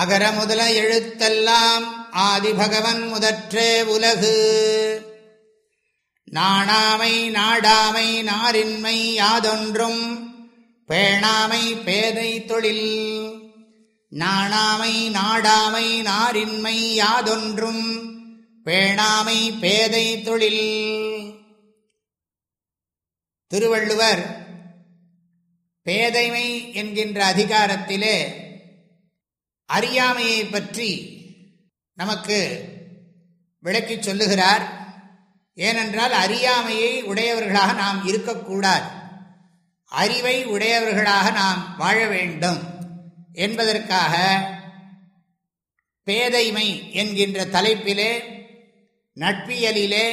அகர முதல எழுத்தெல்லாம் ஆதிபகவன் முதற்றே உலகு. நாணாமை நாடாமை நாரின்மை யாதொன்றும் பேணாமை பேதை தொழில். நாணாமை நாடாமை நாரின்மை யாதொன்றும் பேணாமை பேதை தொழில். திருவள்ளுவர் பேதைமை என்கின்ற அதிகாரத்திலே அறியாமையை பற்றி நமக்கு விளக்கி சொல்லுகிறார். ஏனென்றால் அறியாமையை உடையவர்களாக நாம் இருக்கக்கூடாது. அறிவை உடையவர்களாக நாம் வாழ வேண்டும் என்பதற்காக பேதைமை என்கின்ற தலைப்பிலே நட்பியலிலே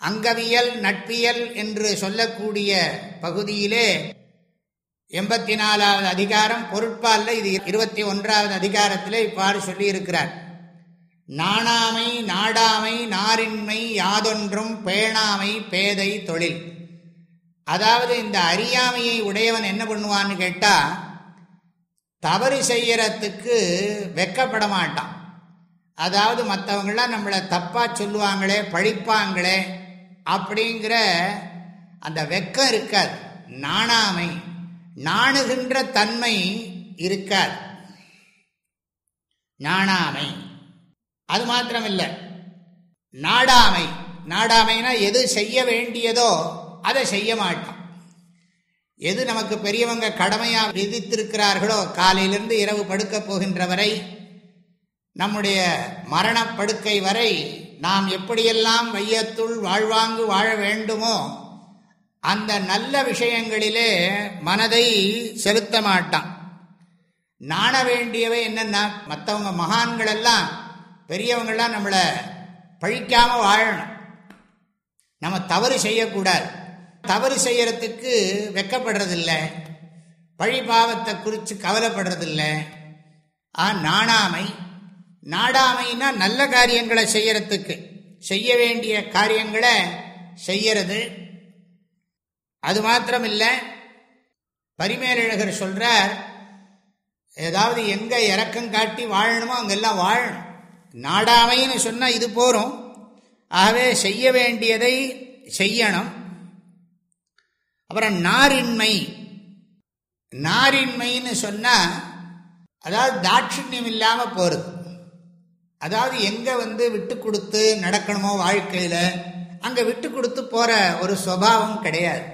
அங்கவியல் நட்பியல் என்று சொல்லக்கூடிய பகுதியிலே எண்பத்தி நாலாவது அதிகாரம் பொருட்பாலில் இது இருபத்தி ஒன்றாவது அதிகாரத்தில் இவ்வாறு சொல்லியிருக்கிறார். நாணாமை நாடாமை நாரின்மை யாதொன்றும் பேணாமை பேதை தொழில். அதாவது இந்த அறியாமையை உடையவன் என்ன பண்ணுவான்னு கேட்டால் தவறு செய்யறதுக்கு வெக்கப்பட மாட்டான். அதாவது மற்றவங்களாம் நம்மளை தப்பாக சொல்லுவாங்களே பழிப்பாங்களே அப்படிங்கிற அந்த வெக்கம் இருக்காது. நாணாமை நாணுகின்ற தன்மை இருக்காது நாணாமை. அது மாத்திரமில்லை. நாடாமை. நாடாமைனா எது செய்ய வேண்டியதோ அதை செய்ய மாட்டான். எது நமக்கு பெரியவங்க கடமையாக விதித்திருக்கிறார்களோ காலையிலிருந்து இரவு படுக்கப் போகின்ற வரை நம்முடைய மரணப்படுக்கை வரை நாம் எப்படியெல்லாம் வையத்துள் வாழ்வாங்கு வாழ வேண்டுமோ அந்த நல்ல விஷயங்களிலே மனதை செலுத்த மாட்டான். நாண வேண்டியவை என்னென்னா மற்றவங்க மகான்கள் எல்லாம் பெரியவங்கள்லாம் நம்மளை பழிக்காமல் வாழணும். நம்ம தவறு செய்யக்கூடாது. தவறு செய்யறதுக்கு வெக்கப்படுறதில்லை. பழி பாவத்தை குறித்து கவலைப்படுறதில்லை. ஆ நாணாமை. நாடாமைன்னா நல்ல காரியங்களை செய்யறதுக்கு செய்ய வேண்டிய காரியங்களை செய்யறது. அது மாத்திரம் இல்லை பரிமேலழகர் சொல்றார் ஏதாவது எங்க இறக்கம் காட்டி வாழணுமோ அங்கெல்லாம் வாழணும். நாடாமைன்னு சொன்னால் இது போகிறோம் ஆகவே செய்ய வேண்டியதை செய்யணும். அப்புறம் நாரின்மை. நாரின்மைன்னு சொன்னால் அதாவது தாட்சிணியம் இல்லாமல் போகிறது அதாவது எங்கே வந்து விட்டு கொடுத்து நடக்கணுமோ வாழ்க்கையில் அங்கே விட்டு கொடுத்து போகிற ஒரு சுவாவம் கிடையாது.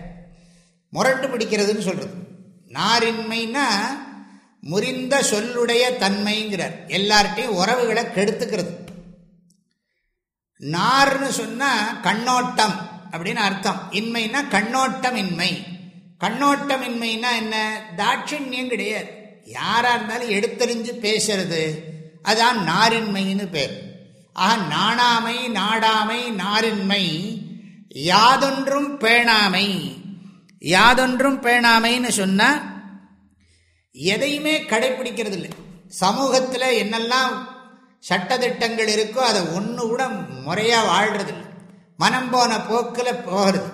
முரண்டு பிடிக்கிறதுன்னு சொல்கிறது நாரின்மைன்னா முறிந்த சொல்லுடைய தன்மைங்கிறார். எல்லார்ட்டையும் உறவுகளை கெடுத்துக்கிறது. நார்னு சொன்னால் கண்ணோட்டம் அப்படின்னு அர்த்தம். இன்மைனா கண்ணோட்டம் இன்மை கண்ணோட்டம் இன்மைனா என்ன? தாட்சிணியம் கிடையாது. யாராக இருந்தாலும் எடுத்தறிஞ்சு பேசுறது. அதான் நாரின்மைன்னு பேர். ஆக நாணாமை நாடாமை நாரின்மை யாதொன்றும் பேணாமை. யாதொன்றும் பேணாமைன்னு சொன்னால் எதையுமே கடைபிடிக்கிறது இல்லை சமூகத்தில் என்னெல்லாம் சட்டத்திட்டங்கள் இருக்கோ அதை ஒன்று கூட முறையாக வாழ்கிறது மனம் போன போக்கில் போகிறது.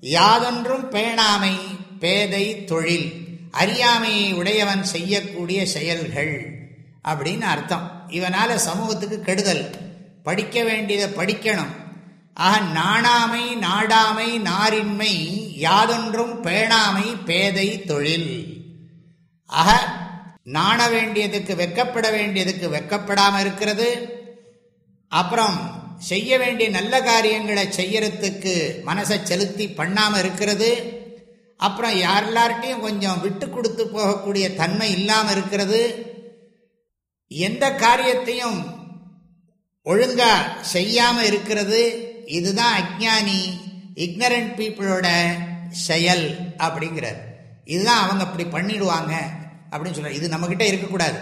யாதொன்றும் பேணாமை பேதை தொழில் அறியாமையை உடையவன் செய்யக்கூடிய செயல்கள் அப்படின்னு அர்த்தம். இவனால் சமூகத்துக்கு கெடுதல். படிக்க வேண்டியதை படிக்கணும். ஆக நாணாமை நாடாமை நாரின்மை யாதொன்றும் பேணாமை பேதை தொழில். ஆக நாண வேண்டியதுக்கு வெக்கப்பட வேண்டியதுக்கு வெக்கப்படாமல் இருக்கிறது. அப்புறம் செய்ய வேண்டிய நல்ல காரியங்களை செய்யறதுக்கு மனசை செலுத்தி பண்ணாமல் இருக்கிறது. அப்புறம் யாரெல்லார்ட்டையும் கொஞ்சம் விட்டு கொடுத்து போகக்கூடிய தன்மை இல்லாமல் இருக்கிறது. எந்த காரியத்தையும் ஒழுங்காக செய்யாமல் இருக்கிறது. இதுதான் அஜானி இக்னரண்ட் பீப்புளோட செயல் அப்படிங்கிறார். இதுதான் அவங்க அப்படி பண்ணிடுவாங்க அப்படின்னு சொல்கிறார் இது நம்மக்கிட்ட இருக்கக்கூடாது.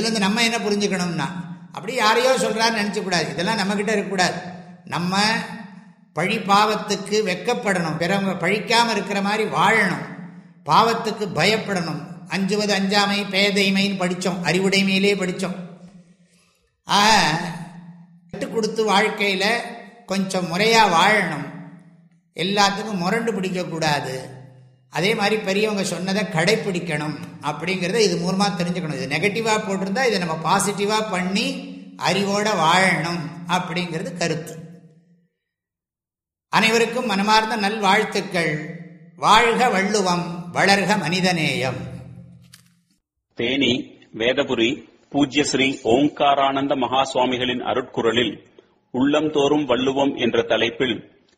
இதுலேருந்து நம்ம என்ன புரிஞ்சுக்கணும்னா அப்படி யாரையோ சொல்கிறான்னு நினச்சக்கூடாது. இதெல்லாம் நம்மக்கிட்ட இருக்கக்கூடாது. நம்ம பழி பாவத்துக்கு வெக்கப்படணும். பிறவங்க பழிக்காமல் இருக்கிற மாதிரி வாழணும். பாவத்துக்கு பயப்படணும். அஞ்சுவது அஞ்சாமை பேதைமைன்னு படித்தோம் அறிவுடைமையிலே படித்தோம் ஆக கற்றுக் கொடுத்து வாழ்க்கையில் கொஞ்சம் முறையாக வாழணும். எல்லாத்துக்கும் முரண்டு பிடிக்கக்கூடாது அதே மாதிரி பெரியவங்க சொன்னதை கடைப்பிடிக்கணும் அப்படிங்கிறத இது மூலமாக தெரிஞ்சுக்கணும். இது நெகட்டிவாக போட்டிருந்தா இதை நம்ம பாசிட்டிவாக பண்ணி அறிவோட வாழணும் அப்படிங்கிறது கருத்து. அனைவருக்கும் மனமார்ந்த நல்வாழ்த்துக்கள். வாழ்க வள்ளுவம் வளர்க மனிதநேயம். தேனி வேதபுரி பூஜ்ய ஸ்ரீ ஓங்காரானந்த மகா சுவாமிகளின் அருட்குரலில் உள்ளம் தோறும் வள்ளுவம் என்ற தலைப்பில்